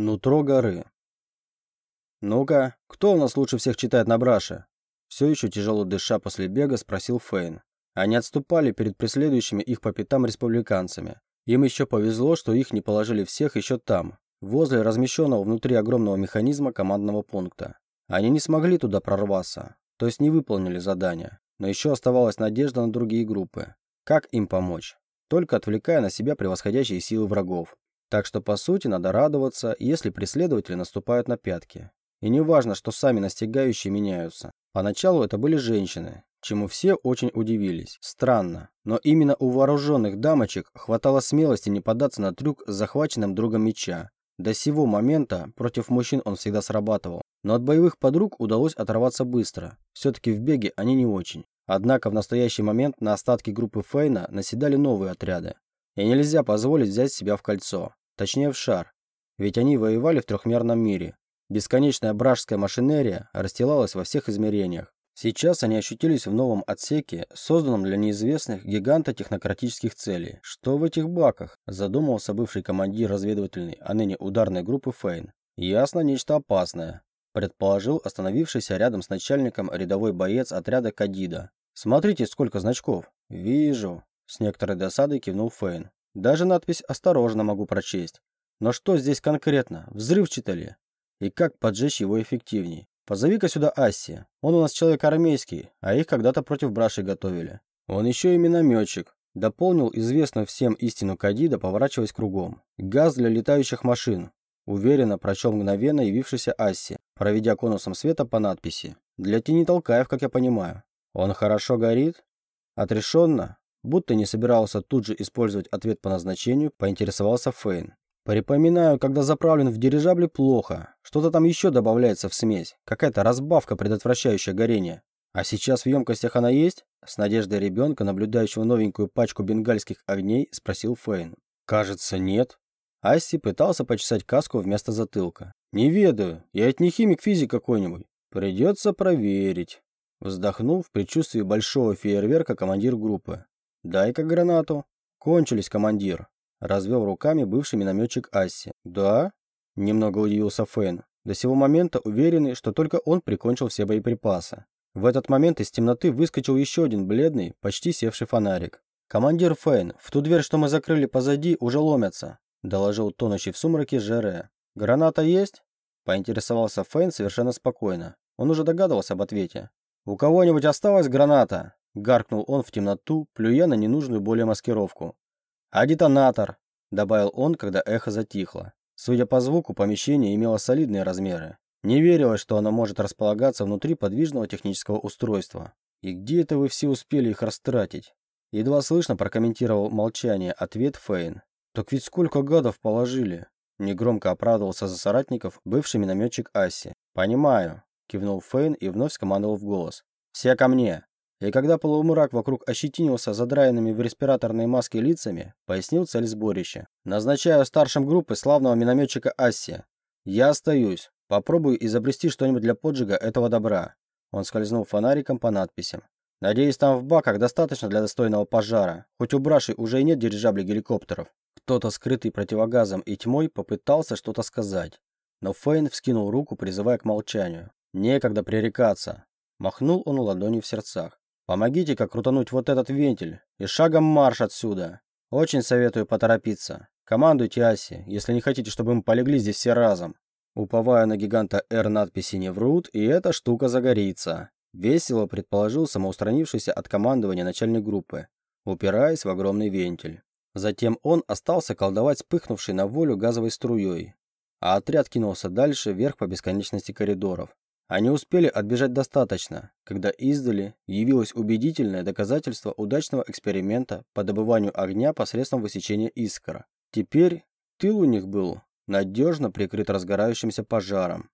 Нутро горы. «Ну-ка, кто у нас лучше всех читает на браше?» Все еще тяжело дыша после бега, спросил Фейн. Они отступали перед преследующими их по пятам республиканцами. Им еще повезло, что их не положили всех еще там, возле размещенного внутри огромного механизма командного пункта. Они не смогли туда прорваться, то есть не выполнили задание, но еще оставалась надежда на другие группы. Как им помочь? Только отвлекая на себя превосходящие силы врагов. Так что, по сути, надо радоваться, если преследователи наступают на пятки. И не важно, что сами настигающие меняются. Поначалу это были женщины, чему все очень удивились. Странно, но именно у вооруженных дамочек хватало смелости не поддаться на трюк с захваченным другом меча. До сего момента против мужчин он всегда срабатывал, но от боевых подруг удалось оторваться быстро. Все-таки в беге они не очень. Однако в настоящий момент на остатки группы Фейна наседали новые отряды. И нельзя позволить взять себя в кольцо. Точнее, в шар. Ведь они воевали в трехмерном мире. Бесконечная бражская машинерия расстилалась во всех измерениях. Сейчас они ощутились в новом отсеке, созданном для неизвестных гиганта-технократических целей. Что в этих баках? Задумался бывший командир разведывательной, а ныне ударной группы Фейн. Ясно, нечто опасное. Предположил остановившийся рядом с начальником рядовой боец отряда Кадида. «Смотрите, сколько значков». «Вижу», — с некоторой досадой кивнул Фейн. Даже надпись «Осторожно» могу прочесть. Но что здесь конкретно? Взрывчато ли? И как поджечь его эффективней? Позови-ка сюда Асси. Он у нас человек армейский, а их когда-то против браши готовили. Он еще и минометчик. Дополнил известную всем истину Кадида, поворачиваясь кругом. Газ для летающих машин. Уверенно прочел мгновенно явившийся Асси, проведя конусом света по надписи. Для тени толкаев, как я понимаю. Он хорошо горит? Отрешенно, Будто не собирался тут же использовать ответ по назначению, поинтересовался Фейн. Припоминаю, когда заправлен в дирижабле плохо. Что-то там еще добавляется в смесь. Какая-то разбавка, предотвращающая горение. А сейчас в емкостях она есть? С надеждой ребенка, наблюдающего новенькую пачку бенгальских огней, спросил Фейн. Кажется, нет. Асси пытался почесать каску вместо затылка. Не ведаю, я ведь не химик-физик какой-нибудь. Придется проверить. Вздохнув в предчувствии большого фейерверка командир группы. «Дай-ка гранату». «Кончились, командир», – развел руками бывший минометчик Асси. «Да?» – немного удивился Фейн, до сего момента уверенный, что только он прикончил все боеприпасы. В этот момент из темноты выскочил еще один бледный, почти севший фонарик. «Командир Фейн, в ту дверь, что мы закрыли позади, уже ломятся», – доложил тонущий в сумраке Жере. «Граната есть?» – поинтересовался Фейн совершенно спокойно. Он уже догадывался об ответе. «У кого-нибудь осталась граната?» Гаркнул он в темноту, плюя на ненужную более маскировку. «А детонатор?» – добавил он, когда эхо затихло. Судя по звуку, помещение имело солидные размеры. Не верилось, что оно может располагаться внутри подвижного технического устройства. «И где это вы все успели их растратить?» Едва слышно прокомментировал молчание ответ Фейн. «Так ведь сколько гадов положили?» Негромко оправдывался за соратников бывший минометчик Асси. «Понимаю», – кивнул Фейн и вновь скомандовал в голос. «Все ко мне!» И когда полумрак вокруг ощетинился задраенными в респираторные маски лицами, пояснил цель сборища. «Назначаю старшим группы славного минометчика Асси. Я остаюсь. Попробую изобрести что-нибудь для поджига этого добра». Он скользнул фонариком по надписям. «Надеюсь, там в баках достаточно для достойного пожара. Хоть у Браши уже и нет дирижаблей геликоптеров». Кто-то, скрытый противогазом и тьмой, попытался что-то сказать. Но Фейн вскинул руку, призывая к молчанию. «Некогда пререкаться». Махнул он ладонью в сердцах. Помогите-ка крутануть вот этот вентиль и шагом марш отсюда. Очень советую поторопиться. Командуйте Аси, если не хотите, чтобы мы полегли здесь все разом. Уповая на гиганта R надписи не врут, и эта штука загорится. Весело предположил самоустранившийся от командования начальник группы, упираясь в огромный вентиль. Затем он остался колдовать вспыхнувшей на волю газовой струей, а отряд кинулся дальше вверх по бесконечности коридоров. Они успели отбежать достаточно, когда издали явилось убедительное доказательство удачного эксперимента по добыванию огня посредством высечения искра. Теперь тыл у них был надежно прикрыт разгорающимся пожаром.